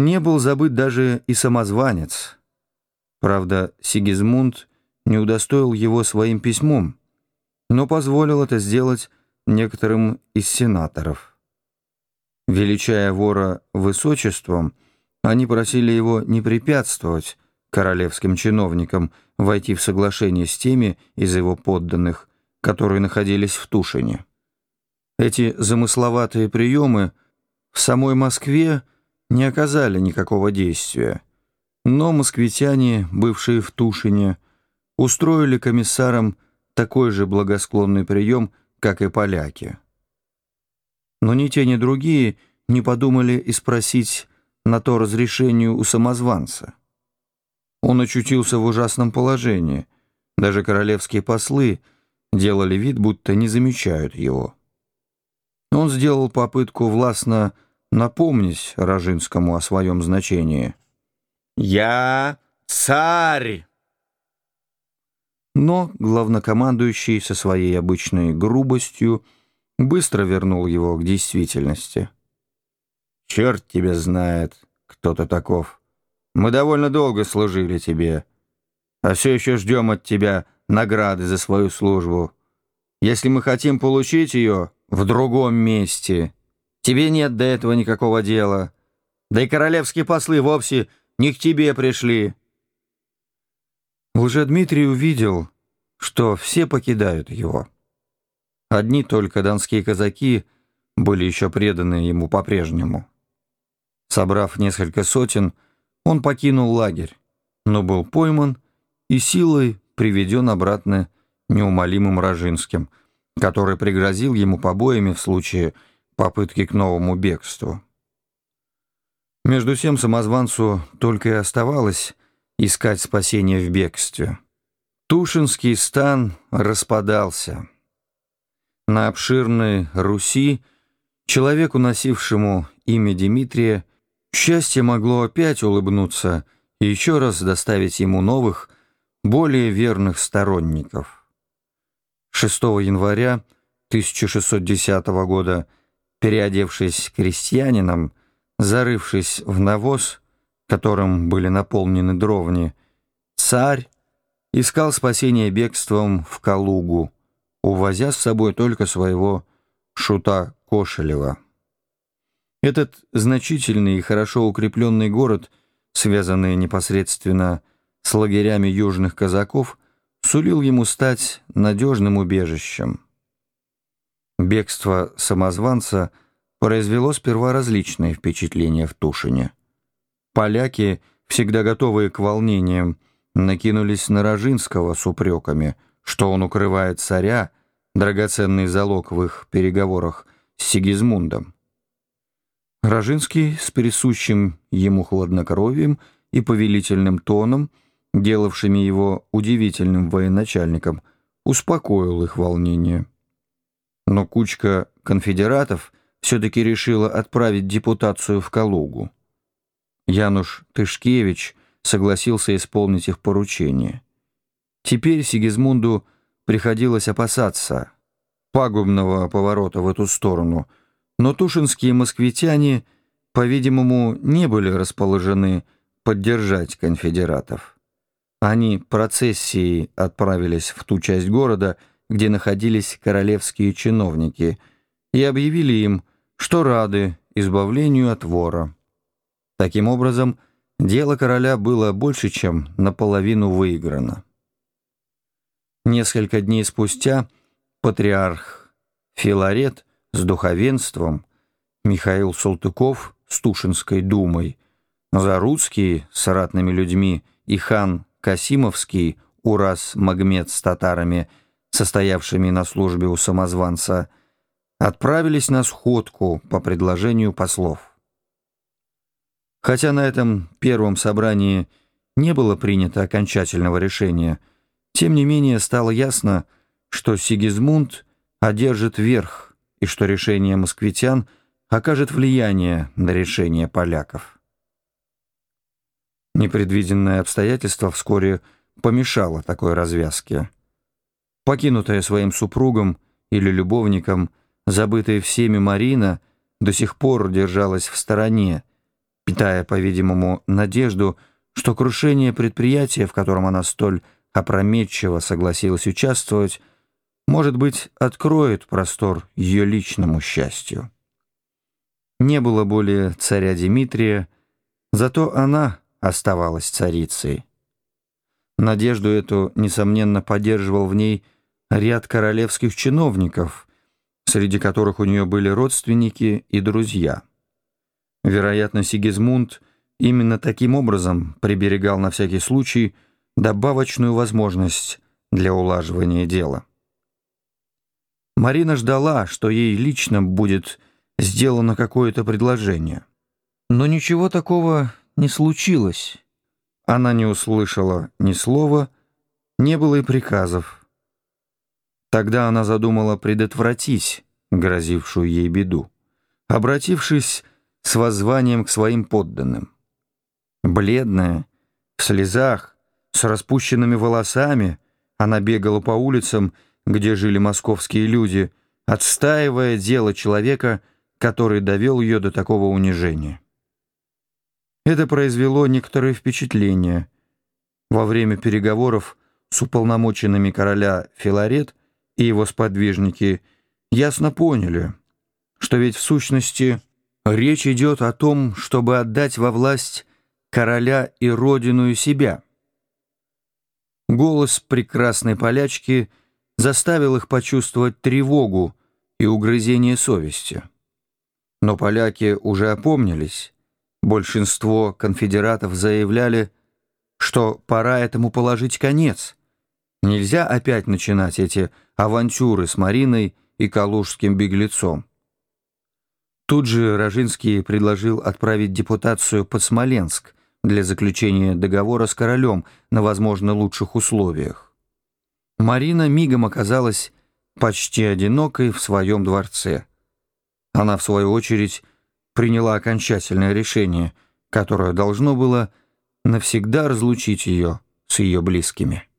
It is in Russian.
Не был забыт даже и самозванец. Правда, Сигизмунд не удостоил его своим письмом, но позволил это сделать некоторым из сенаторов. Величая вора высочеством, они просили его не препятствовать королевским чиновникам войти в соглашение с теми из его подданных, которые находились в Тушине. Эти замысловатые приемы в самой Москве не оказали никакого действия, но москвитяне, бывшие в Тушине, устроили комиссарам такой же благосклонный прием, как и поляки. Но ни те, ни другие не подумали и спросить на то разрешению у самозванца. Он очутился в ужасном положении. Даже королевские послы делали вид, будто не замечают его. Он сделал попытку властно напомнить Рожинскому о своем значении. «Я царь!» Но главнокомандующий со своей обычной грубостью быстро вернул его к действительности. «Черт тебя знает, кто ты таков. Мы довольно долго служили тебе, а все еще ждем от тебя награды за свою службу. Если мы хотим получить ее в другом месте, тебе нет до этого никакого дела. Да и королевские послы вовсе не к тебе пришли». Лжедмитрий увидел, что все покидают его. Одни только донские казаки были еще преданы ему по-прежнему. Собрав несколько сотен, он покинул лагерь, но был пойман и силой приведен обратно неумолимым Рожинским, который пригрозил ему побоями в случае попытки к новому бегству. Между тем самозванцу только и оставалось искать спасение в бегстве. Тушинский стан распадался. На обширной Руси человеку, носившему имя Дмитрия, счастье могло опять улыбнуться и еще раз доставить ему новых, более верных сторонников. 6 января 1610 года, переодевшись крестьянином, зарывшись в навоз, которым были наполнены дровни, царь искал спасения бегством в Калугу, увозя с собой только своего шута Кошелева. Этот значительный и хорошо укрепленный город, связанный непосредственно с лагерями южных казаков, сулил ему стать надежным убежищем. Бегство самозванца произвело сперва различные впечатления в Тушине. Поляки, всегда готовые к волнениям, накинулись на Рожинского с упреками, что он укрывает царя, драгоценный залог в их переговорах с Сигизмундом. Рожинский с присущим ему хладнокровием и повелительным тоном, делавшими его удивительным военачальником, успокоил их волнение. Но кучка конфедератов все-таки решила отправить депутацию в Калугу. Януш Тышкевич согласился исполнить их поручение. Теперь Сигизмунду приходилось опасаться пагубного поворота в эту сторону, но тушинские москвитяне, по-видимому, не были расположены поддержать конфедератов. Они процессией отправились в ту часть города, где находились королевские чиновники, и объявили им, что рады избавлению от вора. Таким образом, дело короля было больше, чем наполовину выиграно. Несколько дней спустя патриарх Филарет с духовенством, Михаил Салтыков с Тушинской думой, Заруцкий с ратными людьми и хан Касимовский, Ураз Магмед с татарами, состоявшими на службе у самозванца, отправились на сходку по предложению послов. Хотя на этом первом собрании не было принято окончательного решения, тем не менее стало ясно, что Сигизмунд одержит верх и что решение москвитян окажет влияние на решение поляков. Непредвиденное обстоятельство вскоре помешало такой развязке. Покинутая своим супругом или любовником, забытая всеми Марина до сих пор держалась в стороне, питая, по-видимому, надежду, что крушение предприятия, в котором она столь опрометчиво согласилась участвовать, может быть, откроет простор ее личному счастью. Не было более царя Дмитрия, зато она оставалась царицей. Надежду эту, несомненно, поддерживал в ней ряд королевских чиновников, среди которых у нее были родственники и друзья. Вероятно, Сигизмунд именно таким образом приберегал на всякий случай добавочную возможность для улаживания дела. Марина ждала, что ей лично будет сделано какое-то предложение. Но ничего такого не случилось. Она не услышала ни слова, не было и приказов. Тогда она задумала предотвратить грозившую ей беду, обратившись с воззванием к своим подданным. Бледная, в слезах, с распущенными волосами, она бегала по улицам, где жили московские люди, отстаивая дело человека, который довел ее до такого унижения. Это произвело некоторое впечатление. Во время переговоров с уполномоченными короля Филарет и его сподвижники ясно поняли, что ведь в сущности речь идет о том, чтобы отдать во власть короля и родину и себя. Голос прекрасной полячки заставил их почувствовать тревогу и угрызение совести. Но поляки уже опомнились. Большинство конфедератов заявляли, что пора этому положить конец. Нельзя опять начинать эти авантюры с Мариной и калужским беглецом. Тут же Рожинский предложил отправить депутацию под Смоленск для заключения договора с королем на, возможно, лучших условиях. Марина мигом оказалась почти одинокой в своем дворце. Она, в свою очередь, приняла окончательное решение, которое должно было навсегда разлучить ее с ее близкими.